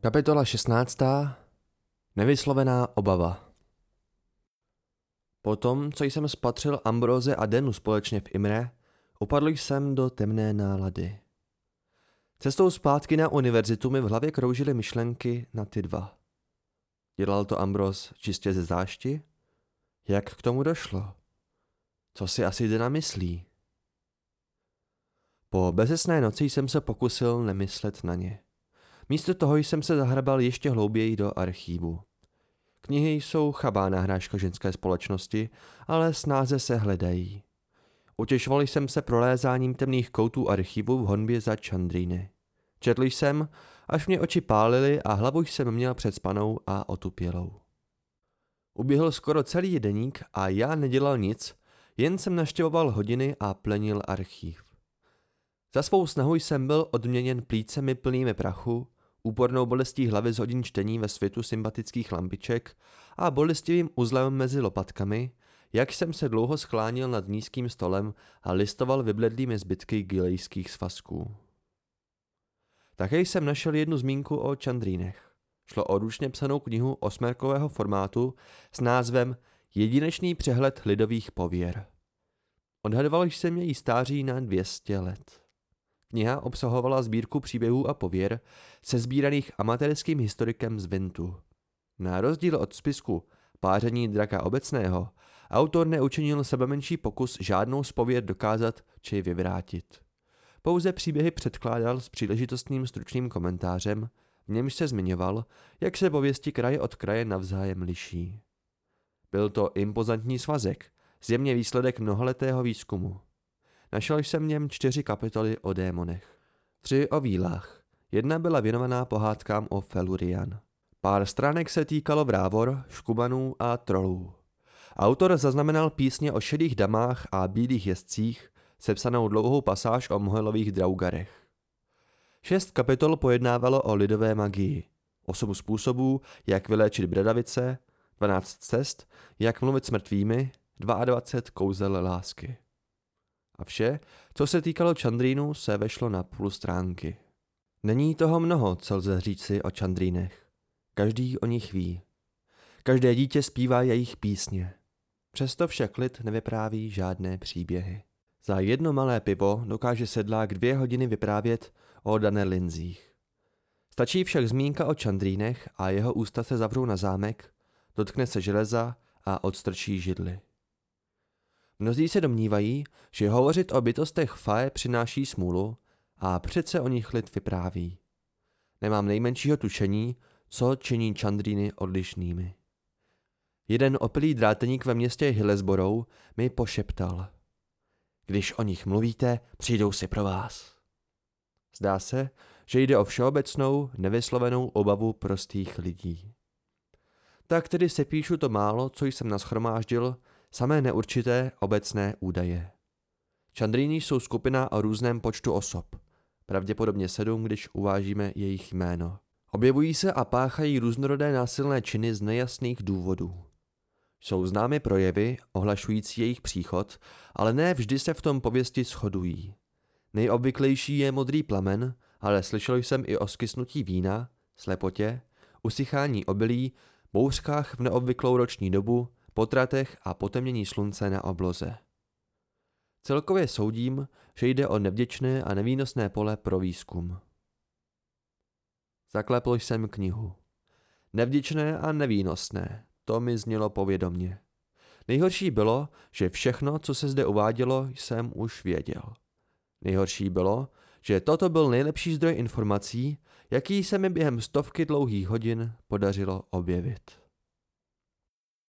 Kapitola 16. Nevyslovená obava Potom, co jsem spatřil Ambroze a Denu společně v Imre, upadl jsem do temné nálady. Cestou zpátky na univerzitu mi v hlavě kroužily myšlenky na ty dva. Dělal to Ambros čistě ze zášti? Jak k tomu došlo? Co si asi Dena myslí? Po bezesné noci jsem se pokusil nemyslet na ně. Místo toho jsem se zahrabal ještě hlouběji do archívu. Knihy jsou chabá nahrážka ženské společnosti, ale snáze se hledají. Utěšoval jsem se prolézáním temných koutů archivu v honbě za Čandrýny. Četl jsem, až mě oči pálily a hlavu jsem měl před spanou a otupělou. Uběhl skoro celý deník a já nedělal nic, jen jsem naštěvoval hodiny a plenil archív. Za svou snahu jsem byl odměněn plícemi plnými prachu, úpornou bolestí hlavy z hodin čtení ve světu sympatických lampiček a bolestivým uzlem mezi lopatkami, jak jsem se dlouho sklánil nad nízkým stolem a listoval vybledlými zbytky gilejských svazků. Také jsem našel jednu zmínku o čandrínech. Šlo o ručně psanou knihu osmerkového formátu s názvem Jedinečný přehled lidových pověr. Odhadoval jsem její stáří na 200 let. Kniha obsahovala sbírku příběhů a pověr se sbíraných amatérským historikem z Vintu. Na rozdíl od spisku Páření draka obecného, autor neučinil sebe menší pokus žádnou z pověr dokázat či vyvrátit. Pouze příběhy předkládal s příležitostným stručným komentářem, v němž se zmiňoval, jak se pověsti kraje od kraje navzájem liší. Byl to impozantní svazek, zjemně výsledek mnohaletého výzkumu. Našel jsem v něm čtyři kapitoly o démonech. Tři o vílách. Jedna byla věnovaná pohádkám o Felurian. Pár stránek se týkalo vrávor, škubanů a trolů. Autor zaznamenal písně o šedých damách a bílých jezdcích, sepsanou dlouhou pasáž o mohelových draugarech. Šest kapitol pojednávalo o lidové magii, osm způsobů, jak vyléčit bradavice, 12 cest, jak mluvit s mrtvými, 22 kouzel lásky. A vše, co se týkalo Čandrínu, se vešlo na půl stránky. Není toho mnoho, co lze říci o Čandrínech. Každý o nich ví. Každé dítě zpívá jejich písně. Přesto však lid nevypráví žádné příběhy. Za jedno malé pivo dokáže sedlák dvě hodiny vyprávět o dané linzích. Stačí však zmínka o Čandrínech a jeho ústa se zavřou na zámek, dotkne se železa a odstrčí židly. Mnozí se domnívají, že hovořit o bytostech Fae přináší smůlu a přece o nich lid vypráví. Nemám nejmenšího tušení, co činí Čandriny odlišnými. Jeden opilý dráteník ve městě Hillesborou mi pošeptal. Když o nich mluvíte, přijdou si pro vás. Zdá se, že jde o všeobecnou, nevyslovenou obavu prostých lidí. Tak tedy se píšu to málo, co jsem naschromáždil, samé neurčité obecné údaje. Čandrýny jsou skupina o různém počtu osob, pravděpodobně sedm, když uvážíme jejich jméno. Objevují se a páchají různorodé násilné činy z nejasných důvodů. Jsou známy projevy, ohlašující jejich příchod, ale ne vždy se v tom pověsti shodují. Nejobvyklejší je modrý plamen, ale slyšel jsem i o skysnutí vína, slepotě, usychání obilí, bouřkách v neobvyklou roční dobu, potratech a potemnění slunce na obloze. Celkově soudím, že jde o nevděčné a nevýnosné pole pro výzkum. Zaklepl jsem knihu. Nevděčné a nevýnosné, to mi znělo povědomně. Nejhorší bylo, že všechno, co se zde uvádělo, jsem už věděl. Nejhorší bylo, že toto byl nejlepší zdroj informací, jaký se mi během stovky dlouhých hodin podařilo objevit.